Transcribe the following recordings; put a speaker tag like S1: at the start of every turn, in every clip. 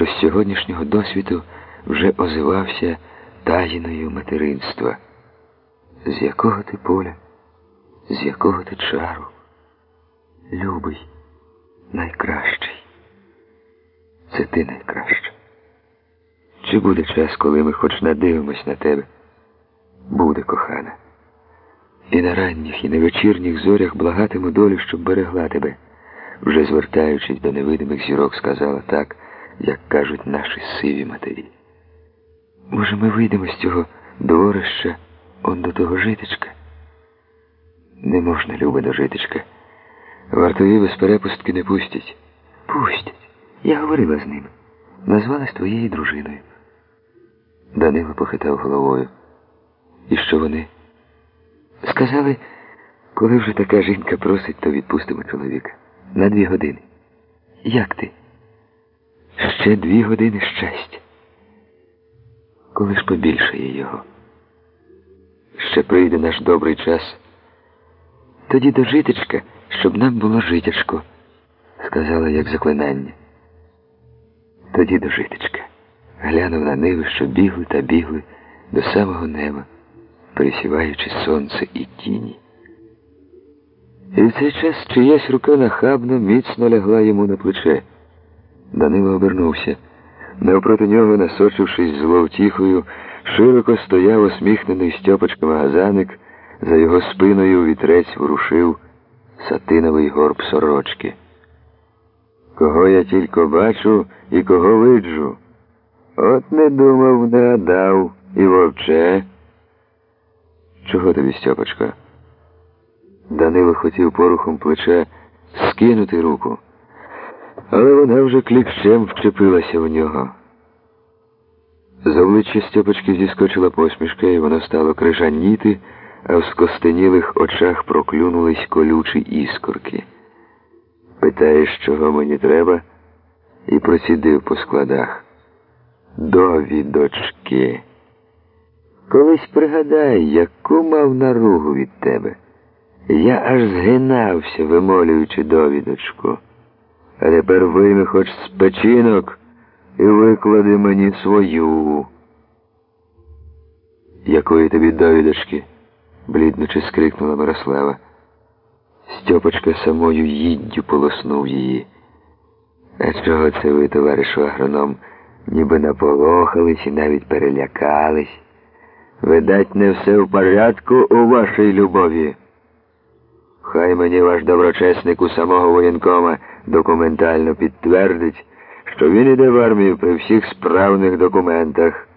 S1: що з сьогоднішнього досвіду вже озивався таїною материнства. З якого ти поля, з якого ти чару, любий, найкращий. Це ти найкраща. Чи буде час, коли ми хоч надивимось на тебе? Буде, кохана. І на ранніх, і на вечірніх зорях благатиму долю, щоб берегла тебе, вже звертаючись до невидимих зірок, сказала так, як кажуть наші сиві матері. Може, ми вийдемо з цього дворища он до того житечка? Не можна, Люба, до житечка. Вартові без перепустки не пустять. Пустять. Я говорила з ними. Назвалась твоєю дружиною. Данило похитав головою. І що вони? Сказали, коли вже така жінка просить, то відпустимо чоловіка. На дві години. Як ти? Ще дві години щастя. Коли ж побільшає його? Ще прийде наш добрий час. Тоді до житечка, щоб нам було житячко, сказала як заклинання. Тоді до житечка. Глянув на ниви, що бігли та бігли до самого неба, пересіваючи сонце і тіні. І в цей час чиясь рука нахабно міцно лягла йому на плече. Данило обернувся. Навпроти нього, насочившись зловтіхою, широко стояв усміхнений Стьопочка Магазаник, за його спиною вітрець ворушив сатиновий горб сорочки. Кого я тільки бачу і кого виджу. От не думав, не гадав і вовче. Чого тобі, Стьопочка? Данило хотів порухом плеча скинути руку, але вона вже клікчем вчепилася в нього. З обличчя Стьопочки зіскочила посмішка, і воно стало крижаніти, а в скостенілих очах проклюнулись колючі іскорки. Питаєш, чого мені треба, і процідив по складах. Довідочки. Колись пригадай, яку мав наругу від тебе. Я аж згинався, вимолюючи довідочку. А тепер вийми хоч з печінок і виклади мені свою. Якої тобі довідочки? бліднучи скрикнула Мирослава. Стьопочка самою їддю полоснув її. А чого це ви, товаришу агроном, ніби наполохались і навіть перелякались? Видать, не все в порядку у вашій любові. Хай мені ваш доброчесник у самого воєнкома документально підтвердить, що він іде в армію при всіх справних документах.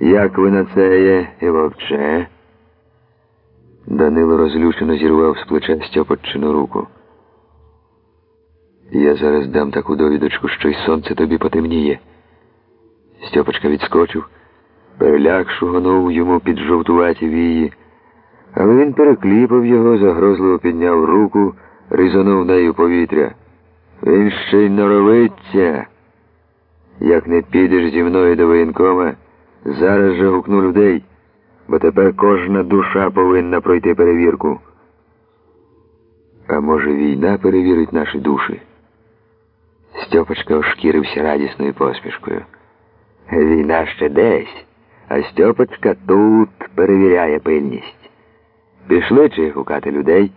S1: Як ви на це є і вовче? Данило розлючено зірвав з плеча Стьопоччину руку. Я зараз дам таку довідочку, що й сонце тобі потемніє. Стьопочка відскочив, переляк шугонув йому під жовтуваті вії, але він перекліпав його, загрозливо підняв руку, ризонув нею повітря. Він ще й норовиться. Як не підеш зі мною до воєнкома, зараз же гукну людей бо тепер кожна душа повинна пройти перевірку. А може, війна перевірить наші душі? Стьопочка ошкірився радісною посмішкою. Війна ще десь, а Стьопочка тут перевіряє пильність. Пішли чи гукати людей?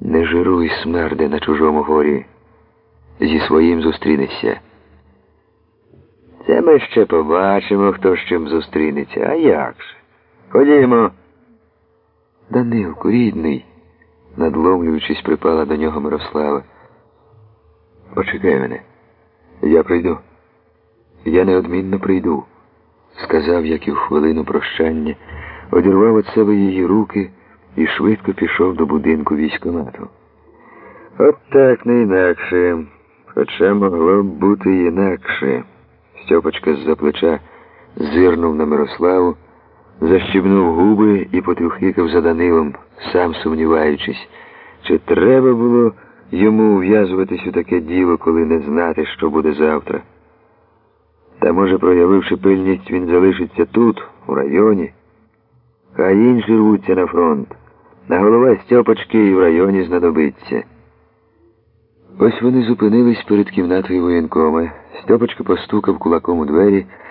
S1: Не жируй, смерде, на чужому горі. Зі своїм зустрінешся. Це ми ще побачимо, хто з чим зустрінеться. А як же? Ходімо. Данилку, рідний, надломлюючись, припала до нього Мирослава. Почекай мене. Я прийду. Я неодмінно прийду, сказав, як і в хвилину прощання, одірвав від себе її руки і швидко пішов до будинку військомату. От так не інакше, хоча могло б бути інакше. Стьопочка з-за плеча зирнув на Мирославу, защібнув губи і потрюхикав за Данилом, сам сумніваючись, чи треба було йому ув'язуватись у таке діло, коли не знати, що буде завтра. Та, може, проявивши пильність, він залишиться тут, у районі, а інші рвуться на фронт. На голова Стьопочки і в районі знадобиться. Ось вони зупинились перед кімнатою воєнкома. Стьопочка постукав кулаком у двері.